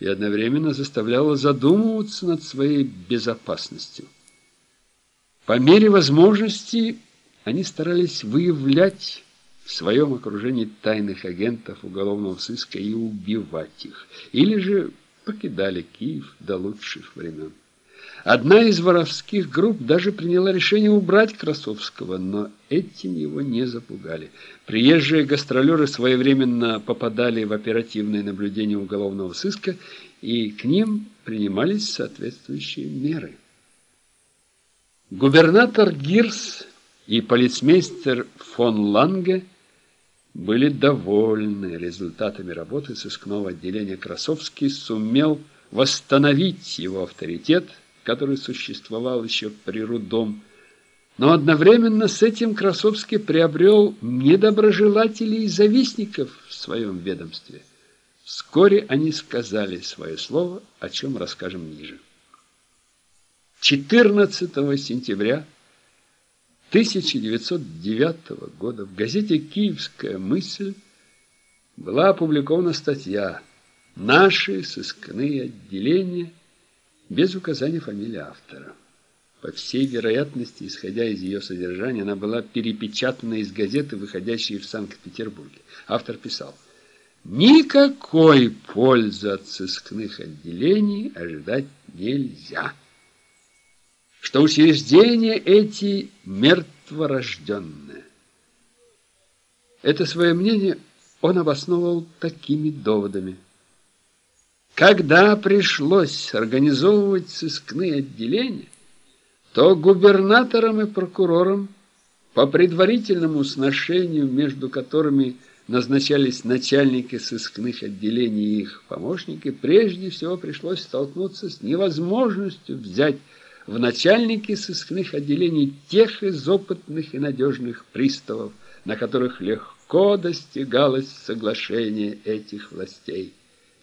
и одновременно заставляла задумываться над своей безопасностью. По мере возможности они старались выявлять в своем окружении тайных агентов уголовного сыска и убивать их, или же покидали Киев до лучших времен. Одна из воровских групп даже приняла решение убрать Красовского, но этим его не запугали. Приезжие гастролеры своевременно попадали в оперативное наблюдение уголовного сыска, и к ним принимались соответствующие меры. Губернатор Гирс и полицмейстер фон Ланге были довольны результатами работы сыскного отделения. Красовский сумел восстановить его авторитет – который существовал еще при Рудом. Но одновременно с этим Красовский приобрел недоброжелателей и завистников в своем ведомстве. Вскоре они сказали свое слово, о чем расскажем ниже. 14 сентября 1909 года в газете «Киевская мысль» была опубликована статья «Наши сыскные отделения» без указания фамилии автора. По всей вероятности, исходя из ее содержания, она была перепечатана из газеты, выходящей в Санкт-Петербурге. Автор писал, «Никакой пользы от сыскных отделений ожидать нельзя, что учреждения эти мертворожденные». Это свое мнение он обосновывал такими доводами – когда пришлось организовывать сыскные отделения, то губернаторам и прокурорам по предварительному сношению, между которыми назначались начальники сыскных отделений и их помощники, прежде всего пришлось столкнуться с невозможностью взять в начальники сыскных отделений тех из опытных и надежных приставов, на которых легко достигалось соглашение этих властей.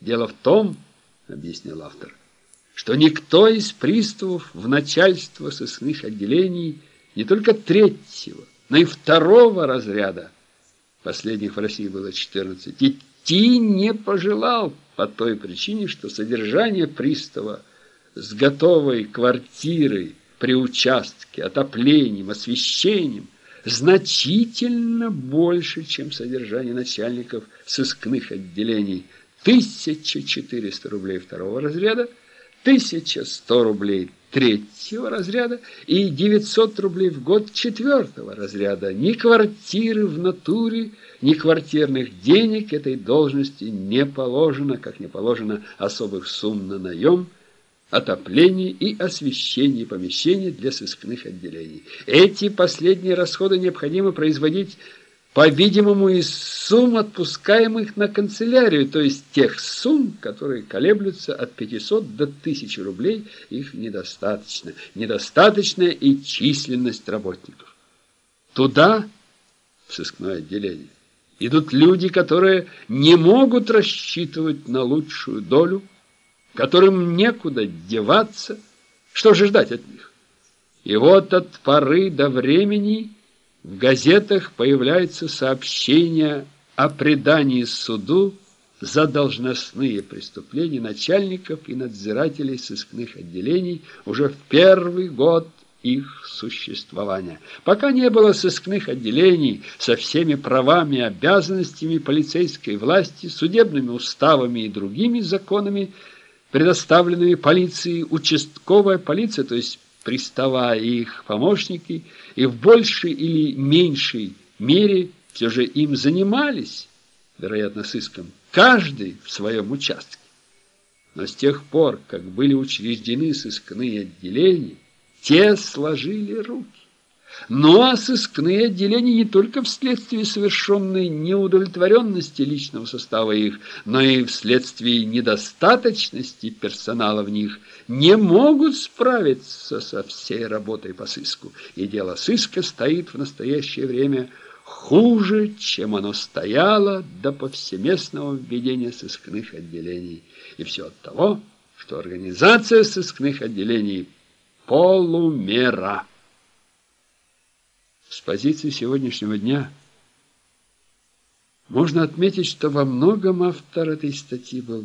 Дело в том, объяснил автор, что никто из приставов в начальство сыскных отделений не только третьего, но и второго разряда, последних в России было 14, идти не пожелал по той причине, что содержание пристава с готовой квартирой при участке, отоплением, освещением значительно больше, чем содержание начальников сыскных отделений – 1400 рублей второго разряда, 1100 рублей третьего разряда и 900 рублей в год четвертого разряда. Ни квартиры в натуре, ни квартирных денег этой должности не положено, как не положено особых сумм на наем, отопление и освещение помещений для сыскных отделений. Эти последние расходы необходимо производить по-видимому, из сумм, отпускаемых на канцелярию, то есть тех сумм, которые колеблются от 500 до 1000 рублей, их недостаточно. Недостаточная и численность работников. Туда, в сыскное отделение, идут люди, которые не могут рассчитывать на лучшую долю, которым некуда деваться, что же ждать от них? И вот от поры до времени – в газетах появляются сообщения о предании суду за должностные преступления начальников и надзирателей сыскных отделений уже в первый год их существования. Пока не было сыскных отделений со всеми правами и обязанностями полицейской власти, судебными уставами и другими законами, предоставленными полиции, участковая полиция, то есть пристава и их помощники, и в большей или меньшей мере все же им занимались, вероятно, сыском, каждый в своем участке. Но с тех пор, как были учреждены сыскные отделения, те сложили руки. А сыскные отделения не только вследствие совершенной неудовлетворенности личного состава их, но и вследствие недостаточности персонала в них не могут справиться со всей работой по сыску. И дело сыска стоит в настоящее время хуже, чем оно стояло до повсеместного введения сыскных отделений. И все от того, что организация сыскных отделений полумера. С позиции сегодняшнего дня можно отметить, что во многом автор этой статьи был